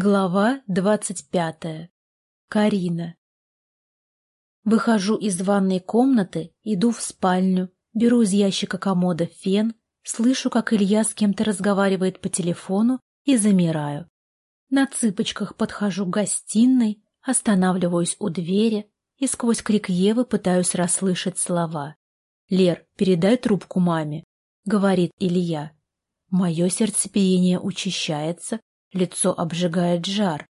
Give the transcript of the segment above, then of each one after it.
Глава двадцать пятая. Карина. Выхожу из ванной комнаты, иду в спальню, беру из ящика комода фен, слышу, как Илья с кем-то разговаривает по телефону и замираю. На цыпочках подхожу к гостиной, останавливаюсь у двери и сквозь крик Евы пытаюсь расслышать слова. «Лер, передай трубку маме», — говорит Илья. Мое сердцебиение учащается, Лицо обжигает жар.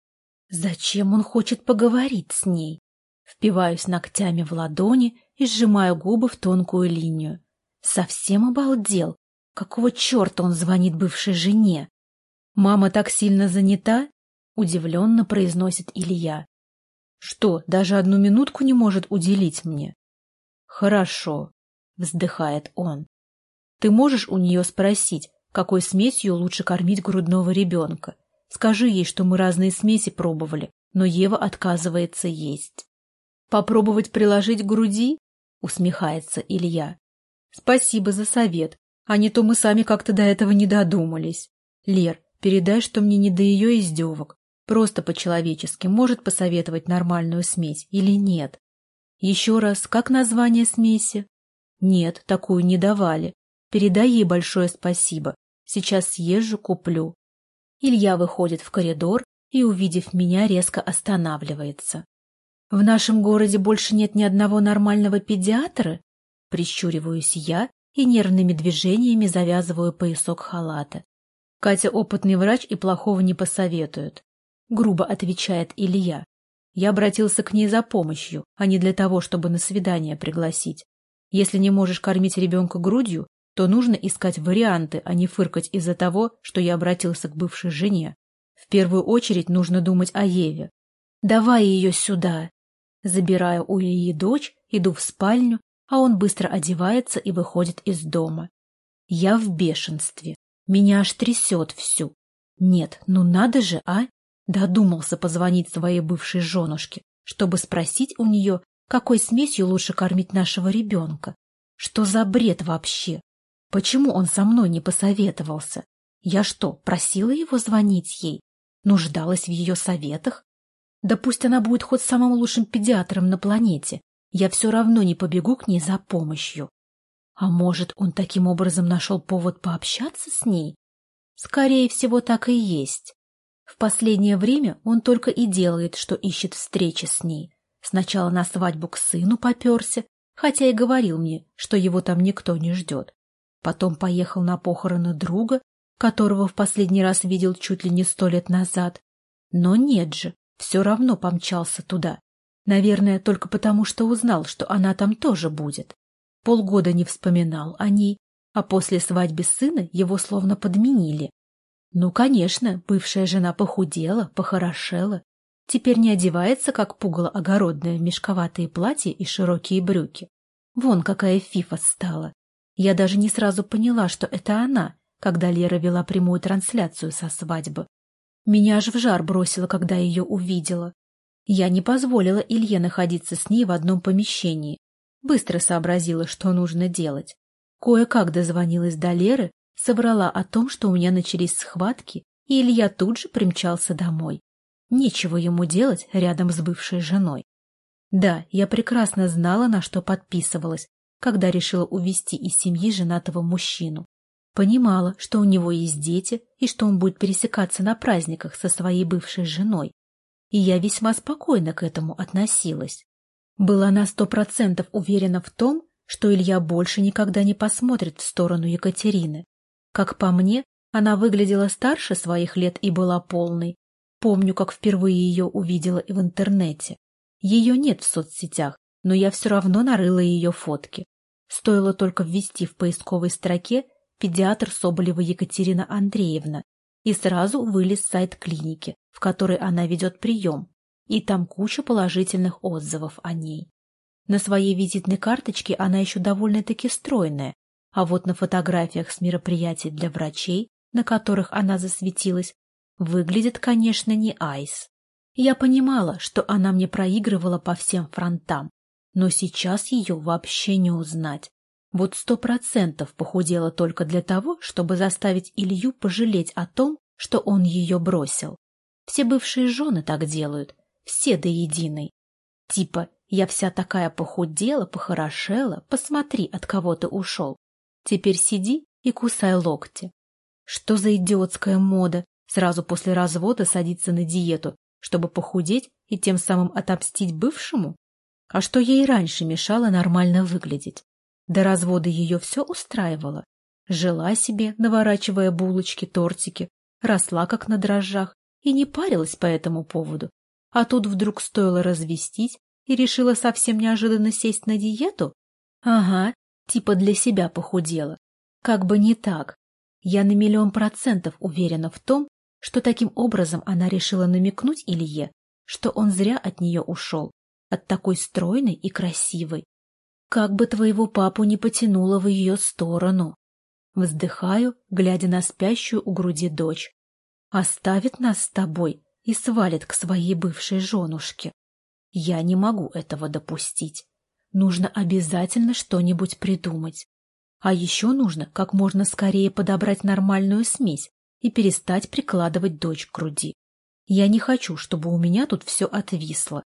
Зачем он хочет поговорить с ней? Впиваюсь ногтями в ладони и сжимаю губы в тонкую линию. Совсем обалдел. Какого черта он звонит бывшей жене? Мама так сильно занята? Удивленно произносит Илья. Что, даже одну минутку не может уделить мне? Хорошо, вздыхает он. Ты можешь у нее спросить, какой смесью лучше кормить грудного ребенка? Скажи ей, что мы разные смеси пробовали, но Ева отказывается есть. Попробовать приложить к груди? Усмехается Илья. Спасибо за совет, а не то мы сами как-то до этого не додумались. Лер, передай, что мне не до ее издевок. Просто по-человечески может посоветовать нормальную смесь или нет. Еще раз, как название смеси? Нет, такую не давали. Передай ей большое спасибо. Сейчас съезжу, куплю. Илья выходит в коридор и, увидев меня, резко останавливается. «В нашем городе больше нет ни одного нормального педиатра?» Прищуриваюсь я и нервными движениями завязываю поясок халата. Катя опытный врач и плохого не посоветует. Грубо отвечает Илья. Я обратился к ней за помощью, а не для того, чтобы на свидание пригласить. Если не можешь кормить ребенка грудью, то нужно искать варианты, а не фыркать из-за того, что я обратился к бывшей жене. В первую очередь нужно думать о Еве. «Давай ее сюда!» Забираю у Ильи дочь, иду в спальню, а он быстро одевается и выходит из дома. Я в бешенстве. Меня аж трясет всю. Нет, ну надо же, а? Додумался позвонить своей бывшей женушке, чтобы спросить у нее, какой смесью лучше кормить нашего ребенка. Что за бред вообще? Почему он со мной не посоветовался? Я что, просила его звонить ей? Нуждалась в ее советах? Да пусть она будет хоть самым лучшим педиатром на планете. Я все равно не побегу к ней за помощью. А может, он таким образом нашел повод пообщаться с ней? Скорее всего, так и есть. В последнее время он только и делает, что ищет встречи с ней. Сначала на свадьбу к сыну поперся, хотя и говорил мне, что его там никто не ждет. Потом поехал на похороны друга, которого в последний раз видел чуть ли не сто лет назад. Но нет же, все равно помчался туда. Наверное, только потому, что узнал, что она там тоже будет. Полгода не вспоминал о ней, а после свадьбы сына его словно подменили. Ну, конечно, бывшая жена похудела, похорошела. Теперь не одевается, как пугало огородное, мешковатые платья и широкие брюки. Вон какая фифа стала. Я даже не сразу поняла, что это она, когда Лера вела прямую трансляцию со свадьбы. Меня аж в жар бросило, когда ее увидела. Я не позволила Илье находиться с ней в одном помещении. Быстро сообразила, что нужно делать. Кое-как дозвонилась до Леры, соврала о том, что у меня начались схватки, и Илья тут же примчался домой. Нечего ему делать рядом с бывшей женой. Да, я прекрасно знала, на что подписывалась, когда решила увести из семьи женатого мужчину. Понимала, что у него есть дети и что он будет пересекаться на праздниках со своей бывшей женой. И я весьма спокойно к этому относилась. Была на сто процентов уверена в том, что Илья больше никогда не посмотрит в сторону Екатерины. Как по мне, она выглядела старше своих лет и была полной. Помню, как впервые ее увидела и в интернете. Ее нет в соцсетях, но я все равно нарыла ее фотки. Стоило только ввести в поисковой строке педиатр Соболева Екатерина Андреевна, и сразу вылез сайт клиники, в которой она ведет прием, и там куча положительных отзывов о ней. На своей визитной карточке она еще довольно-таки стройная, а вот на фотографиях с мероприятий для врачей, на которых она засветилась, выглядит, конечно, не айс. Я понимала, что она мне проигрывала по всем фронтам, но сейчас ее вообще не узнать. Вот сто процентов похудела только для того, чтобы заставить Илью пожалеть о том, что он ее бросил. Все бывшие жены так делают, все до единой. Типа, я вся такая похудела, похорошела, посмотри, от кого ты ушел. Теперь сиди и кусай локти. Что за идиотская мода сразу после развода садиться на диету, чтобы похудеть и тем самым отомстить бывшему? А что ей раньше мешало нормально выглядеть? До развода ее все устраивало. Жила себе, наворачивая булочки, тортики, росла как на дрожжах и не парилась по этому поводу. А тут вдруг стоило развестись и решила совсем неожиданно сесть на диету? Ага, типа для себя похудела. Как бы не так. Я на миллион процентов уверена в том, что таким образом она решила намекнуть Илье, что он зря от нее ушел, от такой стройной и красивой. Как бы твоего папу не потянуло в ее сторону. Вздыхаю, глядя на спящую у груди дочь. Оставит нас с тобой и свалит к своей бывшей женушке. Я не могу этого допустить. Нужно обязательно что-нибудь придумать. А еще нужно как можно скорее подобрать нормальную смесь и перестать прикладывать дочь к груди. Я не хочу, чтобы у меня тут все отвисло.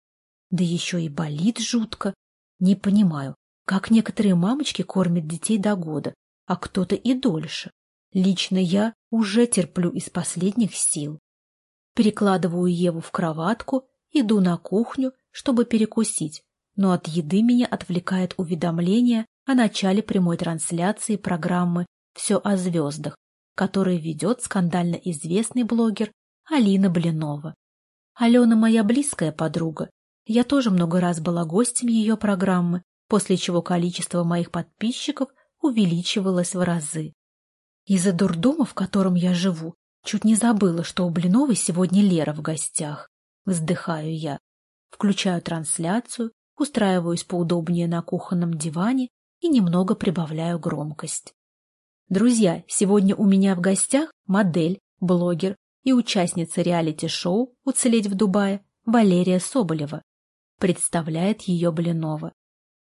Да еще и болит жутко. Не понимаю, как некоторые мамочки кормят детей до года, а кто-то и дольше. Лично я уже терплю из последних сил. Перекладываю Еву в кроватку, иду на кухню, чтобы перекусить, но от еды меня отвлекает уведомление о начале прямой трансляции программы «Все о звездах», которую ведет скандально известный блогер Алина Блинова. Алена моя близкая подруга. Я тоже много раз была гостем ее программы, после чего количество моих подписчиков увеличивалось в разы. Из-за дурдома, в котором я живу, чуть не забыла, что у Блиновой сегодня Лера в гостях. Вздыхаю я. Включаю трансляцию, устраиваюсь поудобнее на кухонном диване и немного прибавляю громкость. Друзья, сегодня у меня в гостях модель, блогер и участница реалити-шоу «Уцелеть в Дубае» Валерия Соболева. Представляет ее Блинова.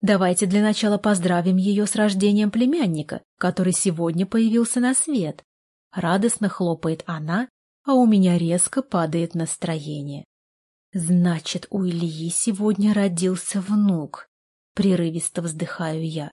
Давайте для начала поздравим ее с рождением племянника, который сегодня появился на свет. Радостно хлопает она, а у меня резко падает настроение. Значит, у Ильи сегодня родился внук. Прерывисто вздыхаю я.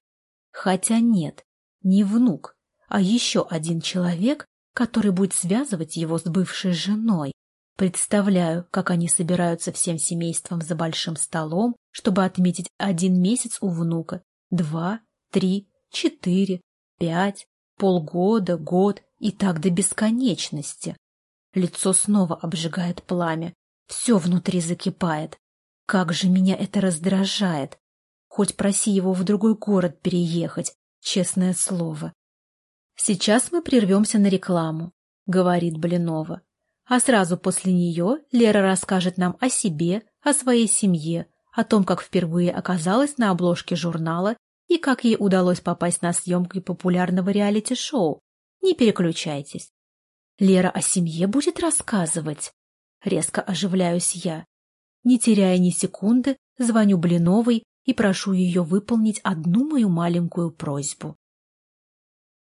Хотя нет, не внук, а еще один человек, который будет связывать его с бывшей женой. Представляю, как они собираются всем семейством за большим столом, чтобы отметить один месяц у внука, два, три, четыре, пять, полгода, год и так до бесконечности. Лицо снова обжигает пламя, все внутри закипает. Как же меня это раздражает! Хоть проси его в другой город переехать, честное слово. Сейчас мы прервемся на рекламу, говорит Блинова. А сразу после нее Лера расскажет нам о себе, о своей семье, о том, как впервые оказалась на обложке журнала и как ей удалось попасть на съемки популярного реалити-шоу. Не переключайтесь. Лера о семье будет рассказывать. Резко оживляюсь я. Не теряя ни секунды, звоню Блиновой и прошу ее выполнить одну мою маленькую просьбу.